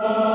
Oh.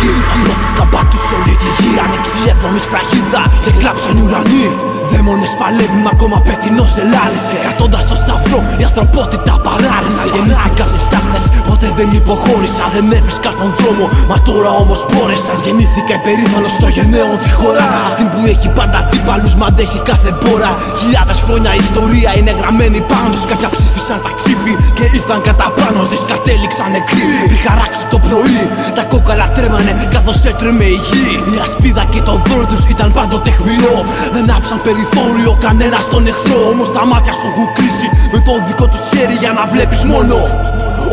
Κυρώθηκαν πάντου σε όλη τη γη Άνοιξη έβδομη σφραγίδα και κλάψαν οι ουρανοί Δαίμονες παλεύουν ακόμα πέτεινος δεν λάλησε Κατώντας το σταυρό η ανθρωπότητα δεν υποχώρησα Δεν έβρισκα τον δρόμο. Μα τώρα όμως μπόρεσα Γεννήθηκα υπερήφανος στο γενναίο τη χώρα. Αυτή που έχει πάντα αντίπαλους μα αντέχει κάθε μπόρα. Χιλιάδες χρόνια ιστορία είναι γραμμένη πάνω της. Κάποια ψήφισαν τα ξύφη και ήρθαν κατά πάνω της. Κατέληξαν νεκροί πριν χαράξει το πρωί. Τα κόκαλα τρέμανε καθώς έτρεμε η γη. Η ασπίδα και το δώρο τους ήταν πάντοτε χμηρό. Δεν άφησαν περιθώριο κανένα στον εχθρό. Όμως τα μάτια σου έχουν κλείσει με το δικό τους χέρι για να βλέπεις μόνο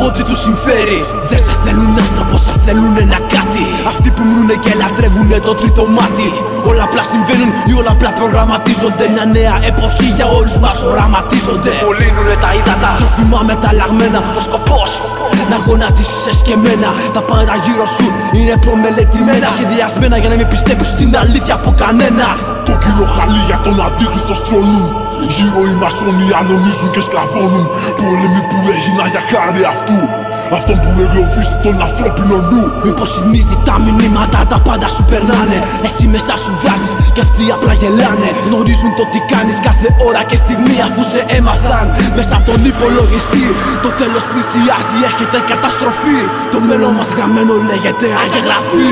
Ό,τι τους συμφέρει. Δεν σε θέλουν άνθρωπος, σε θέλουν ένα κάτι. Αυτοί που μρουνε και λατρεύουνε το τρίτο μάτι. Όλα απλά συμβαίνουν ή όλα απλά προγραμματίζονται. Μια νέα εποχή για όλους μας οραματίζονται. Μολύνουνε τα ύδατα. Τρόφιμα μεταλλαγμένα. Ο σκοπός. Να γονατίσεις εσκεμμένα. Τα πάντα γύρω σου είναι προμελετημένα. Σχεδιασμένα για να μην πιστέψεις την αλήθεια από κανένα. Το κοινό χαλί για τον αντίχριστο στρώνουν Γύρω οι μασόνοι ανομίζουν και σκλαβώνουν Πόλεμοι που έγιναν για χάρη αυτού. Αυτόν που εγκλωβίσει τον ανθρώπινο νου. Μήπως συνείδητα μηνύματα τα πάντα σου περνάνε; Εσύ μέσα σου βάζεις και αυτοί απλά γελάνε. Γνωρίζουν το τι κάνεις κάθε ώρα και στιγμή αφού σε έμαθαν. Μέσα από τον υπολογιστή Το τέλος πλησιάζει έρχεται καταστροφή. Το μέλλον μας γραμμένο λέγεται αγεγραφή